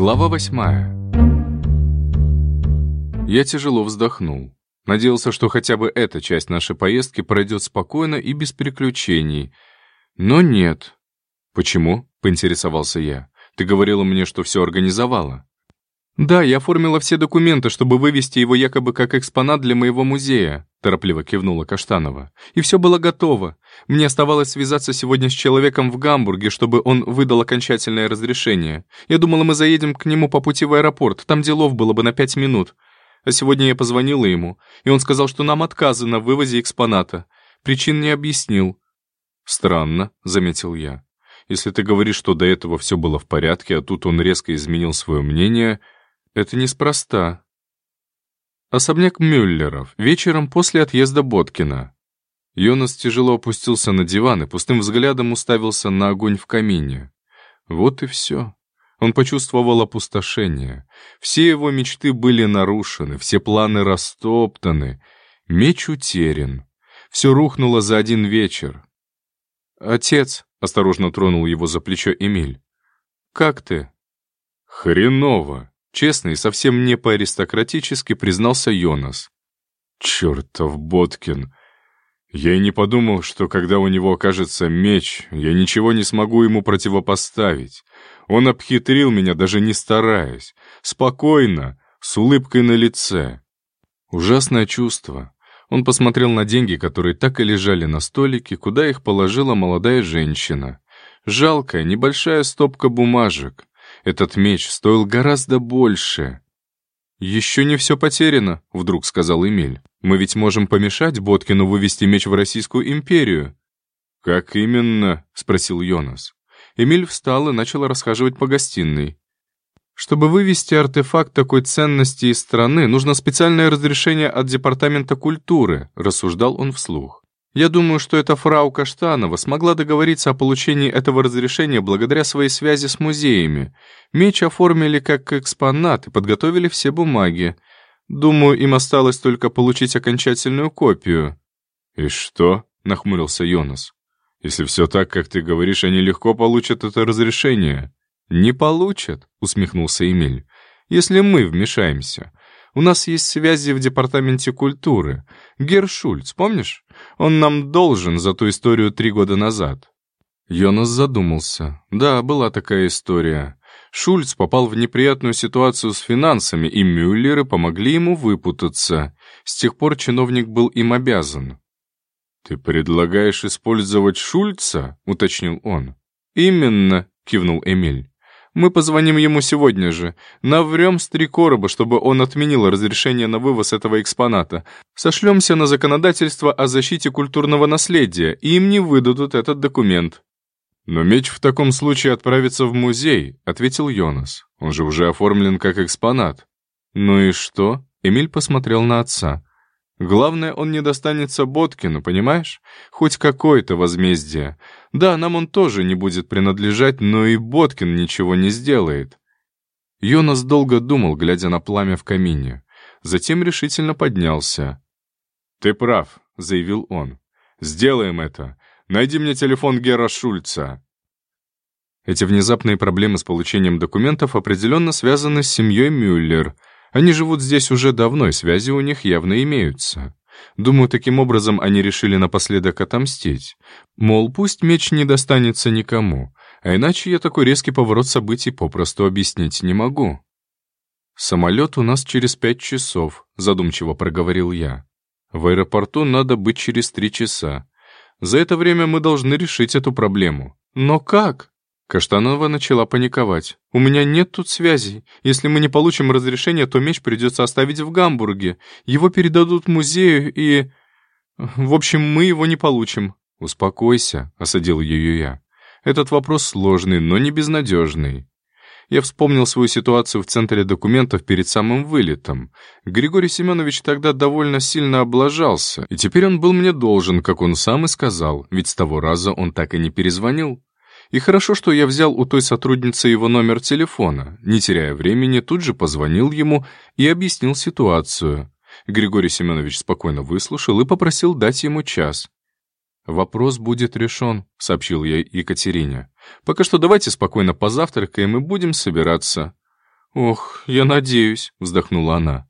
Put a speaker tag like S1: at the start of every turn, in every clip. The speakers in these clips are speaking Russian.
S1: Глава восьмая. Я тяжело вздохнул. Надеялся, что хотя бы эта часть нашей поездки пройдет спокойно и без приключений. Но нет. «Почему?» — поинтересовался я. «Ты говорила мне, что все организовала». «Да, я оформила все документы, чтобы вывести его якобы как экспонат для моего музея», торопливо кивнула Каштанова. «И все было готово. Мне оставалось связаться сегодня с человеком в Гамбурге, чтобы он выдал окончательное разрешение. Я думала, мы заедем к нему по пути в аэропорт, там делов было бы на пять минут. А сегодня я позвонила ему, и он сказал, что нам отказано в вывозе экспоната. Причин не объяснил». «Странно», — заметил я. «Если ты говоришь, что до этого все было в порядке, а тут он резко изменил свое мнение...» Это неспроста. Особняк Мюллеров. Вечером после отъезда Боткина. Йонас тяжело опустился на диван и пустым взглядом уставился на огонь в камине. Вот и все. Он почувствовал опустошение. Все его мечты были нарушены, все планы растоптаны. Меч утерян. Все рухнуло за один вечер. «Отец», — осторожно тронул его за плечо Эмиль, — «как ты?» «Хреново», Честно и совсем не по-аристократически признался Йонас. «Чертов Боткин! Я и не подумал, что когда у него окажется меч, я ничего не смогу ему противопоставить. Он обхитрил меня, даже не стараясь. Спокойно, с улыбкой на лице. Ужасное чувство. Он посмотрел на деньги, которые так и лежали на столике, куда их положила молодая женщина. Жалкая, небольшая стопка бумажек. Этот меч стоил гораздо больше. «Еще не все потеряно», — вдруг сказал Эмиль. «Мы ведь можем помешать Боткину вывести меч в Российскую империю». «Как именно?» — спросил Йонас. Эмиль встал и начал расхаживать по гостиной. Чтобы вывести артефакт такой ценности из страны, нужно специальное разрешение от Департамента культуры, рассуждал он вслух. Я думаю, что эта фрау Каштанова смогла договориться о получении этого разрешения благодаря своей связи с музеями. Меч оформили как экспонат и подготовили все бумаги. Думаю, им осталось только получить окончательную копию». «И что?» — нахмурился Йонас. «Если все так, как ты говоришь, они легко получат это разрешение». «Не получат», — усмехнулся Эмиль, — «если мы вмешаемся. У нас есть связи в департаменте культуры. Гер Шульц, помнишь? Он нам должен за ту историю три года назад». Йонас задумался. Да, была такая история. Шульц попал в неприятную ситуацию с финансами, и Мюллеры помогли ему выпутаться. С тех пор чиновник был им обязан. «Ты предлагаешь использовать Шульца?» — уточнил он. «Именно», — кивнул Эмиль. Мы позвоним ему сегодня же. Наврем с три короба, чтобы он отменил разрешение на вывоз этого экспоната. Сошлемся на законодательство о защите культурного наследия, и им не выдадут этот документ». «Но меч в таком случае отправится в музей», — ответил Йонас. «Он же уже оформлен как экспонат». «Ну и что?» — Эмиль посмотрел на отца. Главное, он не достанется Боткину, понимаешь? Хоть какое-то возмездие. Да, нам он тоже не будет принадлежать, но и Боткин ничего не сделает. Йонас долго думал, глядя на пламя в камине. Затем решительно поднялся. «Ты прав», — заявил он. «Сделаем это. Найди мне телефон Гера Шульца». Эти внезапные проблемы с получением документов определенно связаны с семьей Мюллер — они живут здесь уже давно, и связи у них явно имеются. Думаю, таким образом они решили напоследок отомстить. Мол, пусть меч не достанется никому, а иначе я такой резкий поворот событий попросту объяснить не могу. «Самолет у нас через пять часов», — задумчиво проговорил я. «В аэропорту надо быть через три часа. За это время мы должны решить эту проблему. Но как?» Каштанова начала паниковать. «У меня нет тут связей. Если мы не получим разрешения, то меч придется оставить в Гамбурге. Его передадут музею и... В общем, мы его не получим». «Успокойся», — осадил ее я. «Этот вопрос сложный, но не безнадежный». Я вспомнил свою ситуацию в центре документов перед самым вылетом. Григорий Семенович тогда довольно сильно облажался, и теперь он был мне должен, как он сам и сказал, ведь с того раза он так и не перезвонил. И хорошо, что я взял у той сотрудницы его номер телефона. Не теряя времени, тут же позвонил ему и объяснил ситуацию. Григорий Семенович спокойно выслушал и попросил дать ему час. «Вопрос будет решен», — сообщил я Екатерине. «Пока что давайте спокойно позавтракаем и будем собираться». «Ох, я надеюсь», — вздохнула она.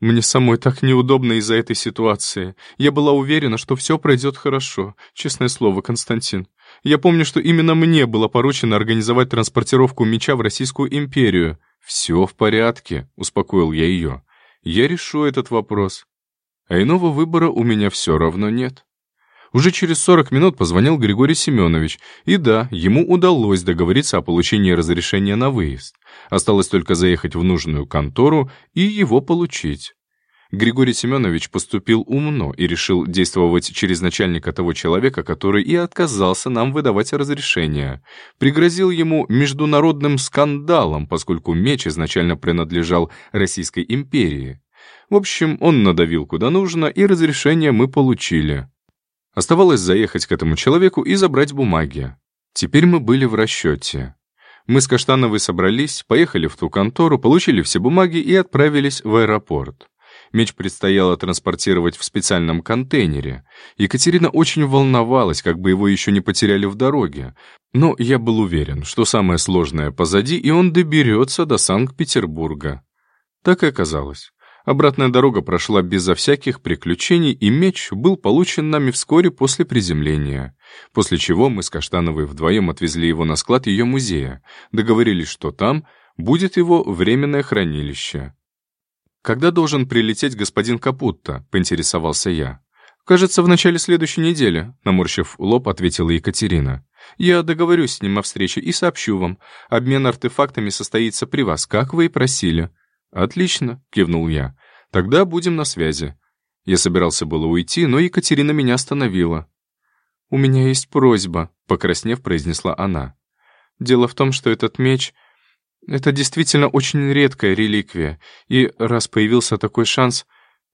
S1: «Мне самой так неудобно из-за этой ситуации. Я была уверена, что все пройдет хорошо. Честное слово, Константин. Я помню, что именно мне было поручено организовать транспортировку меча в Российскую империю. Все в порядке», — успокоил я ее. «Я решу этот вопрос. А иного выбора у меня все равно нет». Уже через 40 минут позвонил Григорий Семенович, и да, ему удалось договориться о получении разрешения на выезд. Осталось только заехать в нужную контору и его получить. Григорий Семенович поступил умно и решил действовать через начальника того человека, который и отказался нам выдавать разрешение. Пригрозил ему международным скандалом, поскольку меч изначально принадлежал Российской империи. В общем, он надавил куда нужно, и разрешение мы получили. Оставалось заехать к этому человеку и забрать бумаги. Теперь мы были в расчете. Мы с Каштановой собрались, поехали в ту контору, получили все бумаги и отправились в аэропорт. Меч предстояло транспортировать в специальном контейнере. Екатерина очень волновалась, как бы его еще не потеряли в дороге. Но я был уверен, что самое сложное позади, и он доберется до Санкт-Петербурга. Так и оказалось. Обратная дорога прошла безо всяких приключений, и меч был получен нами вскоре после приземления. После чего мы с Каштановой вдвоем отвезли его на склад ее музея, договорились, что там будет его временное хранилище. «Когда должен прилететь господин Капутто?» — поинтересовался я. «Кажется, в начале следующей недели», — наморщив лоб, ответила Екатерина. «Я договорюсь с ним о встрече и сообщу вам. Обмен артефактами состоится при вас, как вы и просили». «Отлично», — кивнул я. «Тогда будем на связи». Я собирался было уйти, но Екатерина меня остановила. «У меня есть просьба», — покраснев, произнесла она. «Дело в том, что этот меч — это действительно очень редкая реликвия, и раз появился такой шанс,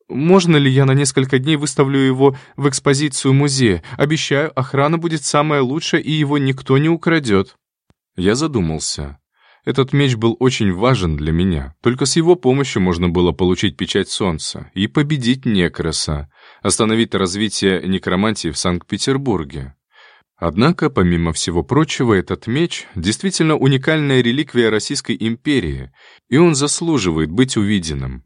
S1: можно ли я на несколько дней выставлю его в экспозицию музея? Обещаю, охрана будет самая лучшая, и его никто не украдет». Я задумался. Этот меч был очень важен для меня. Только с его помощью можно было получить печать солнца и победить Некроса, остановить развитие некромантии в Санкт-Петербурге. Однако, помимо всего прочего, этот меч действительно уникальная реликвия Российской империи, и он заслуживает быть увиденным.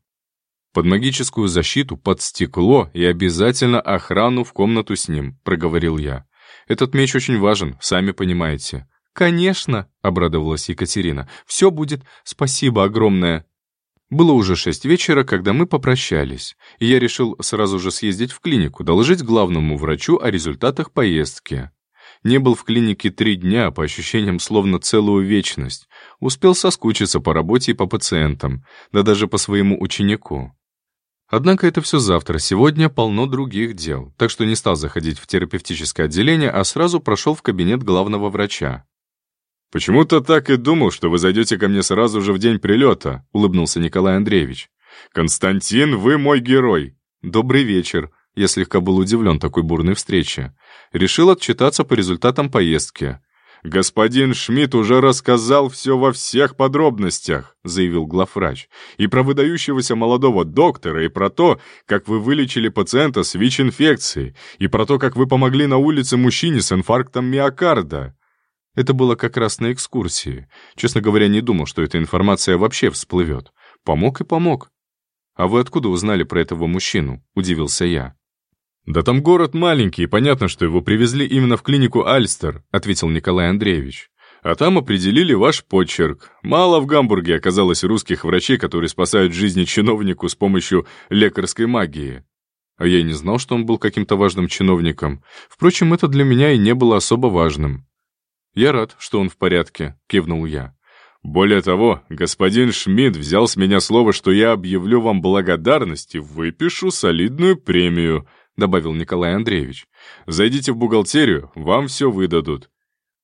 S1: «Под магическую защиту, под стекло и обязательно охрану в комнату с ним», — проговорил я. «Этот меч очень важен, сами понимаете. «Конечно», — обрадовалась Екатерина. «Все будет. Спасибо огромное». Было уже шесть вечера, когда мы попрощались, и я решил сразу же съездить в клинику, доложить главному врачу о результатах поездки. Не был в клинике три дня, по ощущениям, словно целую вечность. Успел соскучиться по работе и по пациентам, да даже по своему ученику. Однако это все завтра, сегодня полно других дел, так что не стал заходить в терапевтическое отделение, а сразу прошел в кабинет главного врача.
S2: «Почему-то так и думал, что вы зайдете ко мне сразу же в день прилета», — улыбнулся Николай Андреевич. «Константин, вы мой герой!»
S1: «Добрый вечер!» Я слегка был удивлен такой бурной встрече. Решил отчитаться по результатам поездки.
S2: «Господин Шмидт уже рассказал все во всех подробностях», — заявил главврач. «И про выдающегося молодого доктора, и про то, как вы вылечили пациента с ВИЧ-инфекцией, и про то, как вы помогли на улице мужчине с инфарктом миокарда.
S1: Это было как раз на экскурсии. Честно говоря, не думал, что эта информация вообще всплывет. Помог и помог. «А вы откуда узнали про этого мужчину?» — удивился я.
S2: «Да там город маленький, понятно, что его привезли именно в клинику Альстер», — ответил Николай Андреевич. «А там определили ваш почерк. Мало в Гамбурге оказалось русских врачей, которые спасают жизни чиновнику с помощью лекарской магии».
S1: А я и не знал, что он был каким-то важным чиновником. Впрочем, это для меня и не было особо важным. «Я рад, что он в порядке», — кивнул я.
S2: «Более того, господин Шмидт взял с меня слово, что я объявлю вам благодарность и выпишу солидную премию», — добавил Николай Андреевич. «Зайдите в бухгалтерию, вам все выдадут».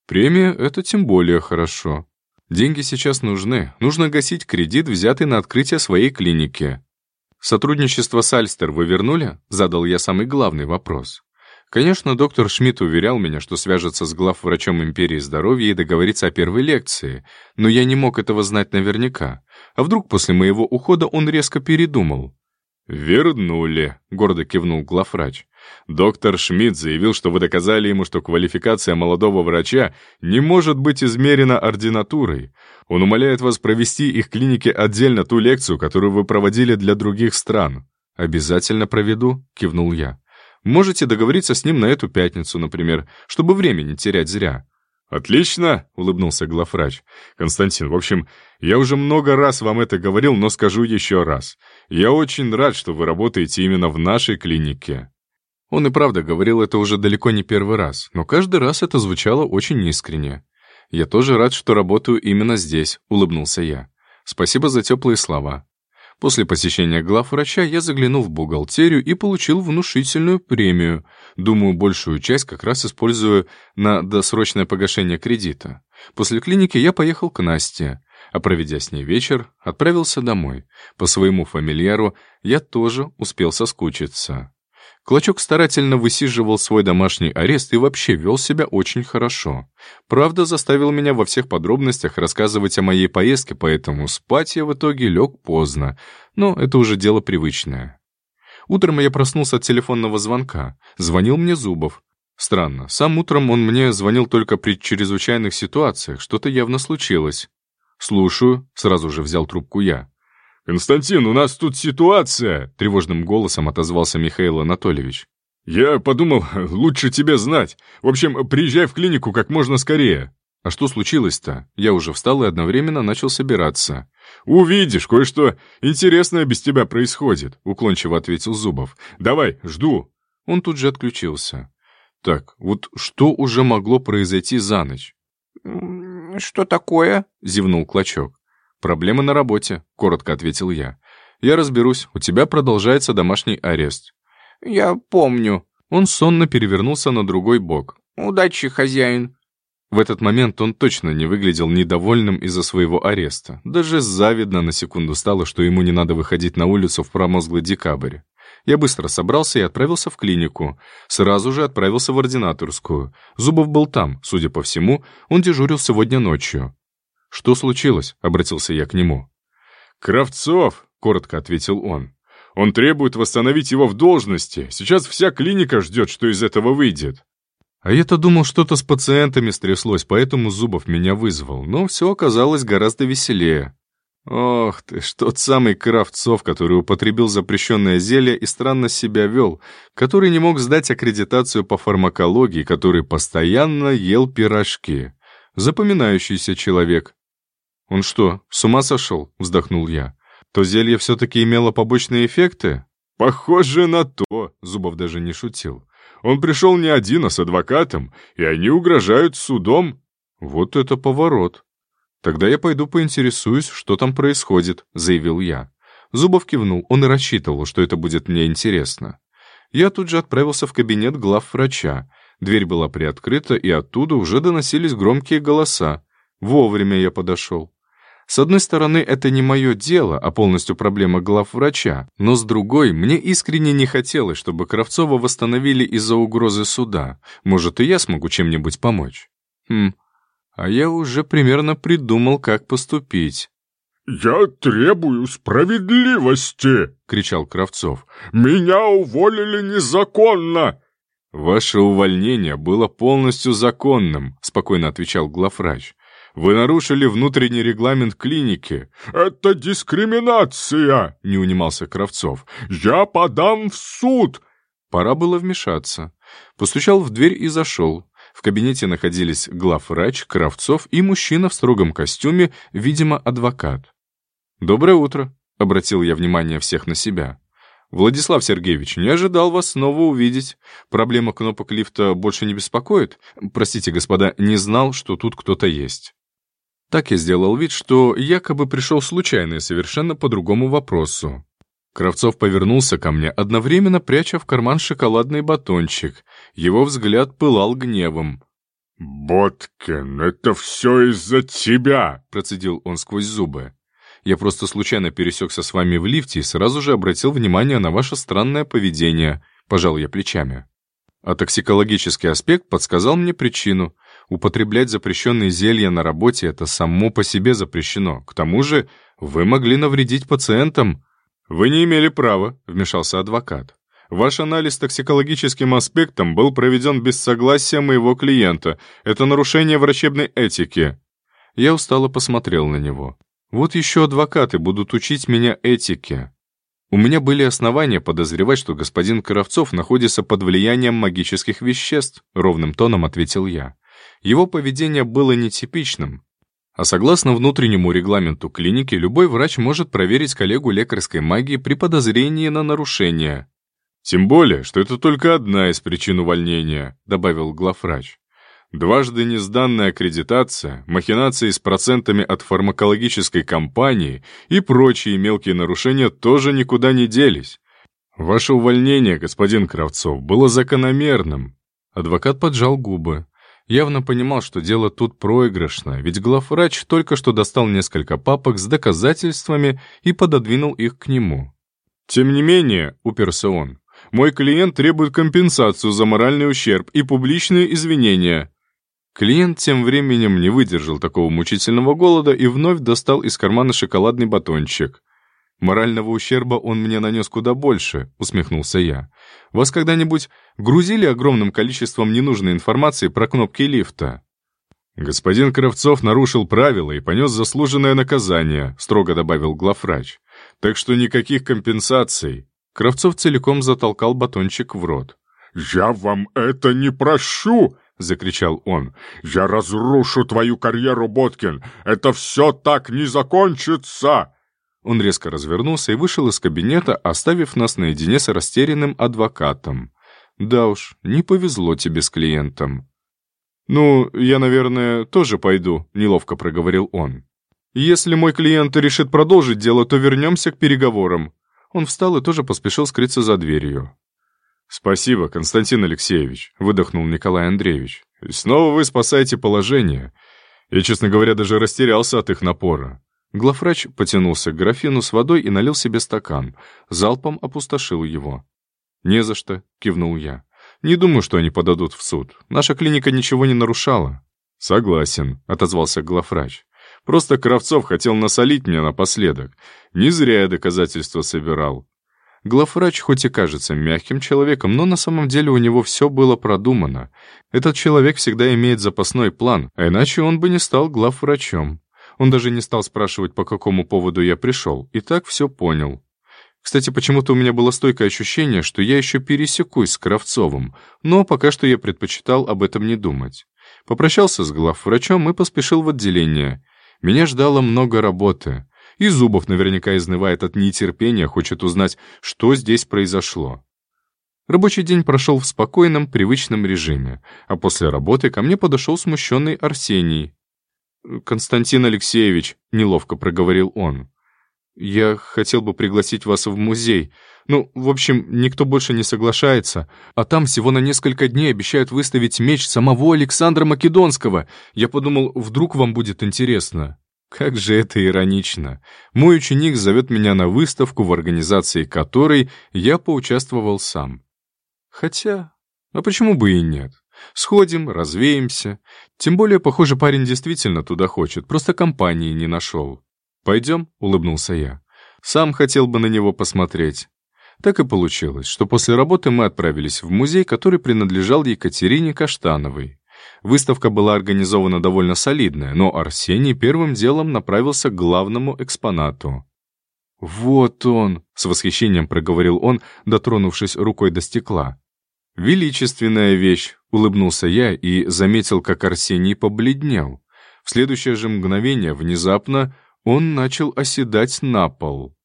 S1: «Премия — это тем более хорошо. Деньги сейчас нужны. Нужно гасить кредит, взятый на открытие своей клиники». «Сотрудничество с Альстер вы вернули?» — задал я самый главный вопрос. Конечно, доктор Шмидт уверял меня, что свяжется с главврачом Империи Здоровья и договорится о первой лекции, но я не мог этого знать наверняка. А вдруг после моего ухода он резко передумал?
S2: «Вернули», — гордо кивнул главврач. Доктор Шмидт заявил, что вы доказали ему, что квалификация молодого врача не может быть измерена ординатурой. Он умоляет вас провести их клинике отдельно ту лекцию, которую вы проводили для других стран.
S1: «Обязательно проведу», — кивнул я. «Можете договориться с ним на эту пятницу, например, чтобы времени терять зря».
S2: «Отлично!» — улыбнулся главврач. «Константин, в общем, я уже много раз вам это говорил, но скажу еще раз. Я очень рад, что вы работаете именно в нашей клинике».
S1: Он и правда говорил это уже далеко не первый раз, но каждый раз это звучало очень искренне. «Я тоже рад, что работаю именно здесь», — улыбнулся я. «Спасибо за теплые слова. После посещения главврача я заглянул в бухгалтерию и получил внушительную премию. Думаю, большую часть как раз использую на досрочное погашение кредита. После клиники я поехал к Насте, а проведя с ней вечер, отправился домой. По своему фамильяру я тоже успел соскучиться. Клочок старательно высиживал свой домашний арест и вообще вел себя очень хорошо. Правда, заставил меня во всех подробностях рассказывать о моей поездке, поэтому спать я в итоге лег поздно, но это уже дело привычное. Утром я проснулся от телефонного звонка. Звонил мне Зубов. Странно, сам утром он мне звонил только при чрезвычайных ситуациях, что-то явно случилось. «Слушаю», — сразу же взял трубку я.
S2: «Константин, у нас тут ситуация!»
S1: — тревожным голосом отозвался Михаил Анатольевич.
S2: «Я подумал, лучше тебе знать. В общем, приезжай в клинику как можно скорее».
S1: «А что случилось-то?» Я уже встал и одновременно начал собираться.
S2: «Увидишь, кое-что интересное без тебя происходит», — уклончиво ответил Зубов. «Давай, жду».
S1: Он тут же отключился. Так, вот что уже могло произойти за ночь?
S3: «Что такое?»
S1: — зевнул Клочок. «Проблемы на работе», — коротко ответил я. «Я разберусь, у тебя продолжается домашний арест».
S3: «Я помню».
S1: Он сонно перевернулся на другой бок.
S3: «Удачи, хозяин».
S1: В этот момент он точно не выглядел недовольным из-за своего ареста. Даже завидно на секунду стало, что ему не надо выходить на улицу в промозглый декабрь. Я быстро собрался и отправился в клинику. Сразу же отправился в ординаторскую. Зубов был там, судя по всему, он дежурил сегодня ночью. «Что случилось?» — обратился я к нему.
S2: «Кравцов», — коротко ответил он. «Он требует восстановить его в должности. Сейчас вся клиника ждет, что из этого выйдет».
S1: А я-то думал, что-то с пациентами стряслось, поэтому Зубов меня вызвал. Но все оказалось гораздо веселее. Ох ты тот самый Кравцов, который употребил запрещенное зелье и странно себя вел, который не мог сдать аккредитацию по фармакологии, который постоянно ел пирожки. Запоминающийся человек. «Он что, с ума сошел?» — вздохнул я. «То зелье все-таки имело побочные эффекты?»
S2: «Похоже на то», — Зубов даже не шутил. «Он пришел не один, а с адвокатом, и они угрожают судом».
S1: «Вот это поворот!» «Тогда я пойду поинтересуюсь, что там происходит», — заявил я. Зубов кивнул, он и рассчитывал, что это будет мне интересно. Я тут же отправился в кабинет глав врача. Дверь была приоткрыта, и оттуда уже доносились громкие голоса. Вовремя я подошел. С одной стороны, это не мое дело, а полностью проблема главврача, но с другой, мне искренне не хотелось, чтобы Кравцова восстановили из-за угрозы суда. Может, и я смогу чем-нибудь помочь? Хм, а я уже примерно придумал, как поступить.
S4: «Я требую справедливости!» — кричал Кравцов. «Меня уволили незаконно!»
S1: «Ваше увольнение было полностью законным», — спокойно отвечал главврач. Вы нарушили внутренний регламент клиники».
S4: «Это дискриминация!» — не унимался Кравцов. «Я подам в суд!»
S1: Пора было вмешаться. Постучал в дверь и зашел. В кабинете находились главврач, Кравцов и мужчина в строгом костюме, видимо, адвокат. «Доброе утро», — обратил я внимание всех на себя. «Владислав Сергеевич, не ожидал вас снова увидеть. Проблема кнопок лифта больше не беспокоит? Простите, господа, не знал, что тут кто-то есть». Так я сделал вид, что якобы пришел случайно и совершенно по другому вопросу. Кравцов повернулся ко мне, одновременно пряча в карман шоколадный батончик. Его взгляд пылал гневом.
S4: «Боткин, это все из-за тебя!»
S1: — процедил он сквозь зубы. «Я просто случайно пересекся с вами в лифте и сразу же обратил внимание на ваше странное поведение», — пожал я плечами. А токсикологический аспект подсказал мне причину — Употреблять запрещенные зелья на работе — это само по себе запрещено. К тому же вы могли навредить пациентам. Вы не имели права, вмешался адвокат.
S2: Ваш анализ токсикологическим аспектом был проведен без согласия моего клиента. Это нарушение врачебной этики».
S1: Я устало посмотрел на него. «Вот еще адвокаты будут учить меня этике». У меня были основания подозревать, что господин Коровцов находится под влиянием магических веществ, ровным тоном ответил я. Его поведение было нетипичным. А согласно внутреннему регламенту клиники, любой врач может проверить коллегу лекарской магии при подозрении на нарушение.
S2: «Тем более, что это только одна из причин увольнения», — добавил главврач. Дважды несданная аккредитация, махинации с процентами от фармакологической компании и прочие мелкие нарушения тоже никуда не делись. Ваше увольнение, господин Кравцов, было закономерным.
S1: Адвокат поджал губы. Явно понимал, что дело тут проигрышно, ведь главврач только что достал несколько папок с доказательствами и пододвинул их к нему.
S2: «Тем не менее», — уперся он, — «мой клиент требует компенсацию за моральный ущерб и публичные извинения».
S1: Клиент тем временем не выдержал такого мучительного голода и вновь достал из кармана шоколадный батончик. «Морального ущерба он мне нанес куда больше», — усмехнулся я. «Вас когда-нибудь грузили огромным количеством ненужной информации про кнопки лифта?»
S2: «Господин Кравцов нарушил правила и понес заслуженное наказание», — строго добавил главврач. «Так что никаких компенсаций».
S1: Кравцов целиком затолкал батончик в рот.
S4: «Я вам это не прощу!» — закричал он. «Я разрушу твою карьеру, Боткин! Это все так не закончится!»
S1: Он резко развернулся и вышел из кабинета, оставив нас наедине с растерянным адвокатом. «Да уж, не повезло тебе с клиентом».
S2: «Ну, я, наверное, тоже пойду», — неловко проговорил он. «Если мой клиент решит продолжить дело, то вернемся к переговорам».
S1: Он встал и тоже поспешил скрыться за дверью.
S2: «Спасибо, Константин Алексеевич», — выдохнул Николай Андреевич. «Снова вы спасаете положение. Я, честно говоря, даже растерялся от их напора».
S1: Главврач потянулся к графину с водой и налил себе стакан. Залпом опустошил его. «Не за что», — кивнул я. «Не думаю, что они подадут в суд. Наша клиника ничего не нарушала».
S2: «Согласен», — отозвался главврач. «Просто Кравцов хотел насолить мне напоследок. Не зря я доказательства собирал.
S1: Главврач хоть и кажется мягким человеком, но на самом деле у него все было продумано. Этот человек всегда имеет запасной план, а иначе он бы не стал главврачом. Он даже не стал спрашивать, по какому поводу я пришел, и так все понял. Кстати, почему-то у меня было стойкое ощущение, что я еще пересекусь с Кравцовым, но пока что я предпочитал об этом не думать. Попрощался с главврачом и поспешил в отделение. Меня ждало много работы. И Зубов наверняка изнывает от нетерпения, хочет узнать, что здесь произошло. Рабочий день прошел в спокойном, привычном режиме, а после работы ко мне подошел смущенный Арсений. «Константин Алексеевич», — неловко проговорил он, — «я хотел бы пригласить вас в музей. Ну, в общем, никто больше не соглашается, а там всего на несколько дней обещают выставить меч самого Александра Македонского. Я подумал, вдруг вам будет интересно». Как же это иронично. Мой ученик зовет меня на выставку, в организации которой я поучаствовал сам. Хотя, а почему бы и нет? Сходим, развеемся. Тем более, похоже, парень действительно туда хочет, просто компании не нашел. «Пойдем?» — улыбнулся я. «Сам хотел бы на него посмотреть». Так и получилось, что после работы мы отправились в музей, который принадлежал Екатерине Каштановой. Выставка была организована довольно солидная, но Арсений первым делом направился к главному экспонату. «Вот он!» — с восхищением проговорил он, дотронувшись рукой до стекла. «Величественная вещь!» — улыбнулся я и заметил, как Арсений побледнел. В следующее же мгновение, внезапно, он начал оседать на пол.